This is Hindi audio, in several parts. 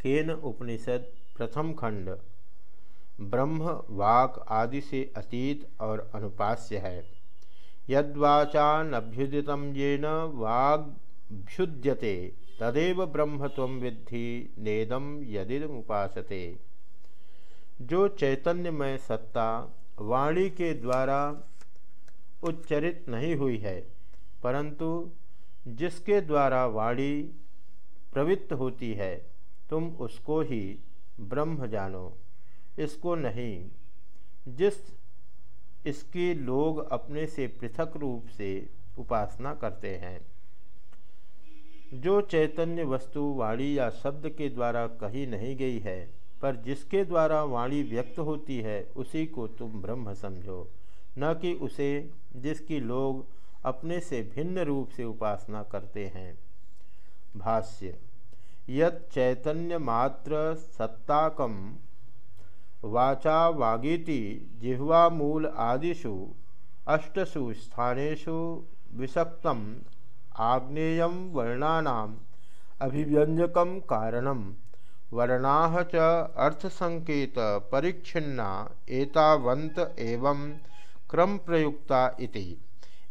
केन उपनिषद प्रथम खंड, ब्रह्म, वाक आदि से अतीत और अनुपास्य है। यद्वाचानभ्युदित येन वाग्भ्युद्यते, तदेव ब्रह्म तम विद्धि नेदम यदिमुपासते जो चैतन्यमय सत्ता वाणी के द्वारा उच्चरित नहीं हुई है, परंतु जिसके द्वारा वाणी प्रवृत्त होती है तुम उसको ही ब्रह्म जानो। इसको नहीं, जिस इसकी लोग अपने से पृथक रूप से उपासना करते हैं। जो चैतन्य वस्तु वाणी या शब्द के द्वारा कही नहीं गई है, पर जिसके द्वारा वाणी व्यक्त होती है, उसी को तुम ब्रह्म समझो। न कि उसे, जिसकी लोग अपने से भिन्न रूप से उपासना करते हैं। भाष्य यत चैतन्य मात्र सत्ताकम वाचा वागीति जिह्वामूल आदिषु अष्टसु स्थानेषु विषक्तम आग्नेय वर्णानाम अभिव्यंजकम कारणम वर्णा च परिच्छिन्ना एतावंत एवं क्रम प्रयुक्ता इति।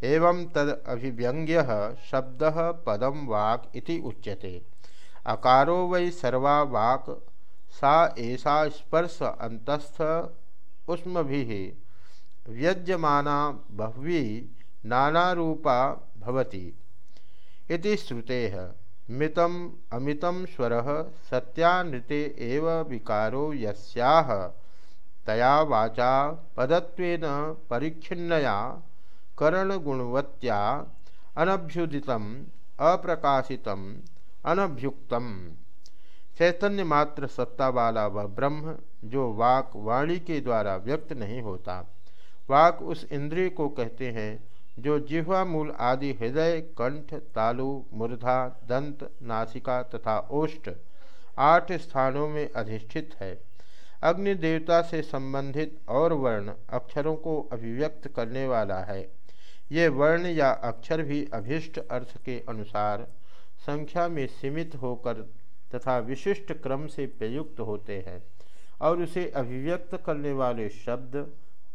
एवं तद अभिव्यंग्य शब्द पदम वाक इति उच्यते। अकारो वै सर्वा वाक, सा ऐसा स्पर्श अंतस्थ उष्म व्यज्यमाना बह्वी नानारूपा भवति। इति श्रुतेः। मितम अमितम स्वर सत्यानृते एव विकारो यस्याह तया वाचा पदत्वेन परिच्छिन्नया, करणगुणवत्या अनभ्युदित अप्रकाशित अनभ्युक्त चैतन्य मात्र सत्ता वाला वह ब्रह्म, जो वाक वाणी के द्वारा व्यक्त नहीं होता। वाक उस इंद्रिय को कहते हैं, जो जिह्वा मूल आदि हृदय, कंठ, तालु, मूर्धा, दंत, नासिका तथा ओष्ठ आठ स्थानों में अधिष्ठित है। अग्नि देवता से संबंधित और वर्ण अक्षरों को अभिव्यक्त करने वाला है। ये वर्ण या अक्षर भी अभिष्ट अर्थ के अनुसार संख्या में सीमित होकर तथा विशिष्ट क्रम से प्रयुक्त होते हैं और उसे अभिव्यक्त करने वाले शब्द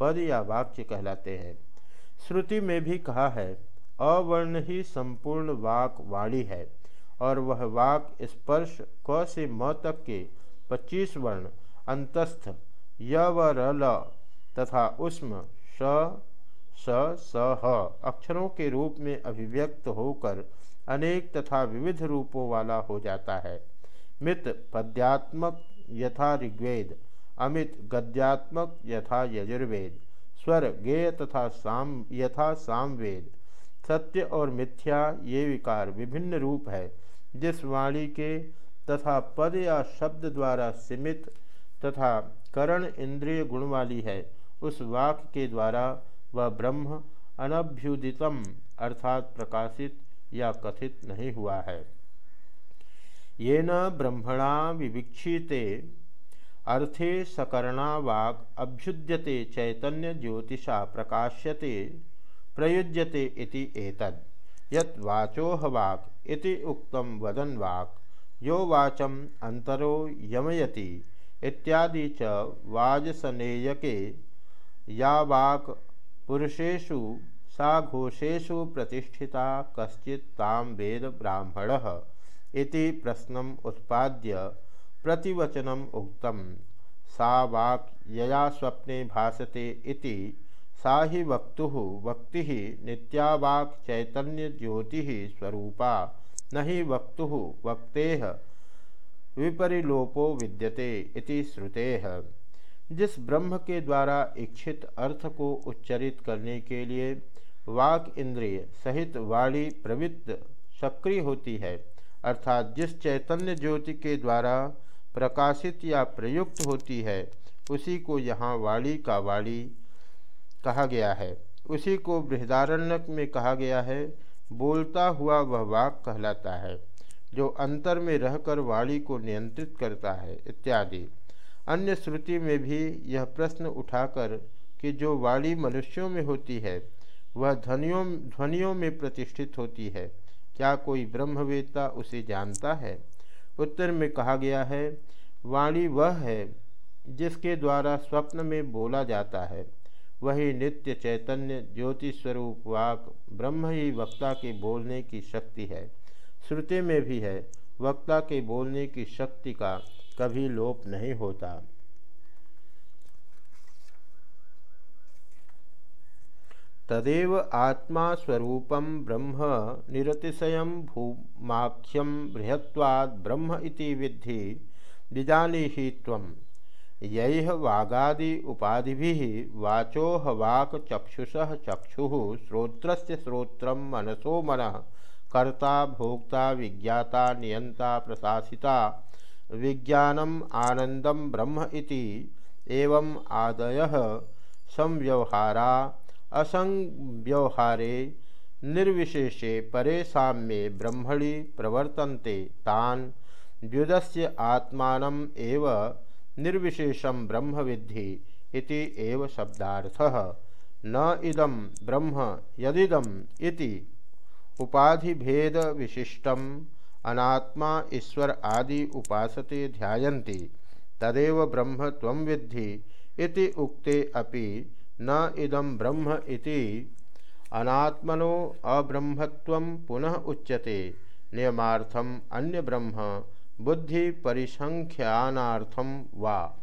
पद या वाक्य कहलाते हैं। श्रुति में भी कहा है, अवर्ण ही संपूर्ण वाक वाणी है और वह वाक स्पर्श क से म तक के 25 वर्ण, अंतस्थ, य व ल तथा उष्म स स स, ह अक्षरों के रूप में अभिव्यक्त होकर अनेक तथा विविध रूपों वाला हो जाता है। मित पद्यात्मक यथा ऋग्वेद, अमित गद्यात्मक यथा यजुर्वेद, स्वर गेय तथा साम यथा सामवेद, सत्य और मिथ्या ये विकार विभिन्न रूप है, जिस वाणी के तथा पद या शब्द द्वारा सीमित तथा करण इंद्रिय गुण वाली है, उस वाक के द्वारा वह ब्रह्म अनभ्युदितम अर्थात प्रकाशित या कथित नहीं हुआ है। ये न ब्रह्मणा विवीक्षिते, अर्थे सकरणा वाक अभ्युद्यते, चैतन्य ज्योतिषा प्रकाश्यते, प्रयुज्यते इति एतद्। यत् वाचोह वाक इति उक्तम वदन वाक, यो वाचम अंतरो यमयति, इत्यादि च वाजसनेयके, या वाक पुरुषेषु सा घोषेशु प्रतिष्ठिता कश्चित्ताम वेद ब्राह्मण इति प्रश्नम उत्पाद्य प्रतिवचनम उक्तम सा वाक यया स्वप्ने भासते इति सा ही वक्तु, वक्ति नित्या वाक चैतन्य ज्योति स्वरूपा, न ही वक्तु वक्तेह विपरिलोपो विद्यते इति श्रुते। जिस ब्रह्म के द्वारा इच्छित अर्थ को उच्चरित करने के लिए वाक इंद्रिय सहित वाणी प्रवृत्त सक्रिय होती है, अर्थात जिस चैतन्य ज्योति के द्वारा प्रकाशित या प्रयुक्त होती है, उसी को यहाँ वाणी का वाणी कहा गया है। उसी को बृहदारण्यक में कहा गया है। बोलता हुआ वह वाक कहलाता है, जो अंतर में रहकर वाणी को नियंत्रित करता है, इत्यादि। अन्य श्रुति में भी यह प्रश्न उठाकर कि जो वाणी मनुष्यों में होती है वह ध्वनियों ध्वनियों में प्रतिष्ठित होती है। क्या कोई ब्रह्मवेत्ता उसे जानता है? उत्तर में कहा गया है, वाणी वह है जिसके द्वारा स्वप्न में बोला जाता है। वही नित्य चैतन्य ज्योति स्वरूप वाक, ब्रह्म ही वक्ता के बोलने की शक्ति है। श्रुति में भी है, वक्ता के बोलने की शक्ति का कभी लोप नहीं होता। तदेव आत्मा स्वरूप ब्रह्म निरतिशय भूमाख्यम बृहत्वाद ब्रह्म इति विद्धि विजानी ही तम यह वागादि उपाधि वाचोह वाक चक्षुष चक्षु श्रोत्र श्रोत्र मनसो मन, कर्ता, भोक्ता, विज्ञाता नियंता प्रशासिता, विज्ञानम आनंदम ब्रह्म इति एवं आदय संव्यवहारा असंव्यवहारे निर्विशेषे परे साम्ये ब्रह्मणि प्रवर्तन्ते तान्। व्युदस्य आत्मानम् एव निर्विशेषम ब्रह्म विद्धि इति एव शब्दार्थः। न इदम ब्रह्म यदिदम इति उपाधि भेद विशिष्टम अनात्मा ईश्वर आदि उपासते ध्यायन्ति। तदेव ब्रह्म त्वं विद्धि इति उक्ते अपि न इदम ब्रह्म इति। अनात्मनो अब्रह्मत्व पुनः उच्यते। नियमार्थम अन्य ब्रह्म बुद्धि परिसंख्यानार्थम वा।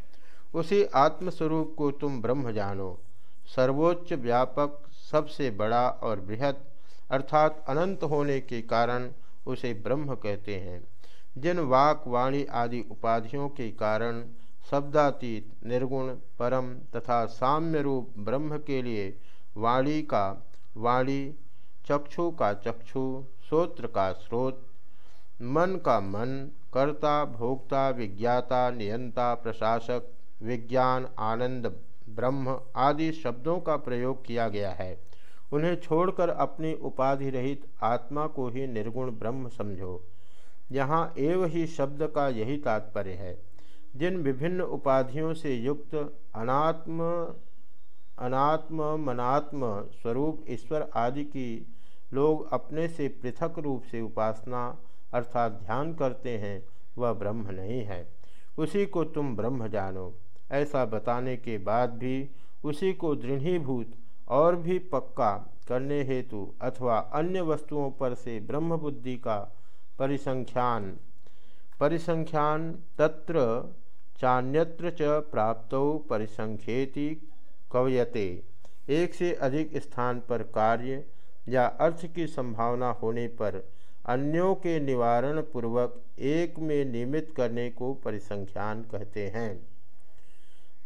उसी आत्मस्वरूप को तुम ब्रह्म जानो। सर्वोच्च व्यापक, सबसे बड़ा और बृहद अर्थात अनंत होने के कारण उसे ब्रह्म कहते हैं। जिन वाक वाणी आदि उपाधियों के कारण शब्दातीत निर्गुण, परम तथा साम्य रूप ब्रह्म के लिए वाणी का वाणी, चक्षु का चक्षु श्रोत्र का स्रोत, मन का मन, कर्ता, भोक्ता, विज्ञाता, नियंता, प्रशासक, विज्ञान, आनंद, ब्रह्म आदि शब्दों का प्रयोग किया गया है। उन्हें छोड़कर अपनी उपाधि रहित आत्मा को ही निर्गुण ब्रह्म समझो। यहाँ एव ही शब्द का यही तात्पर्य है। जिन विभिन्न उपाधियों से युक्त अनात्म अनात्म, मनात्म स्वरूप ईश्वर आदि की लोग अपने से पृथक रूप से उपासना अर्थात ध्यान करते हैं, वह ब्रह्म नहीं है। उसी को तुम ब्रह्म जानो। ऐसा बताने के बाद भी उसी को दृढ़ीभूत और भी पक्का करने हेतु अथवा अन्य वस्तुओं पर से ब्रह्म बुद्धि का परिसंख्यान परिसंख्यान तत्र चान्यत्र च प्राप्त परिसंख्येति कवयते। एक से अधिक स्थान पर कार्य या अर्थ की संभावना होने पर अन्यों के निवारण पूर्वक एक में नियमित करने को परिसंख्यान कहते हैं।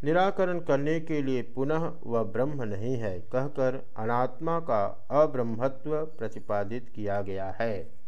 निराकरण करने के लिए पुनः वह ब्रह्म नहीं है, कहकर अनात्मा का अब्रह्मत्व प्रतिपादित किया गया है।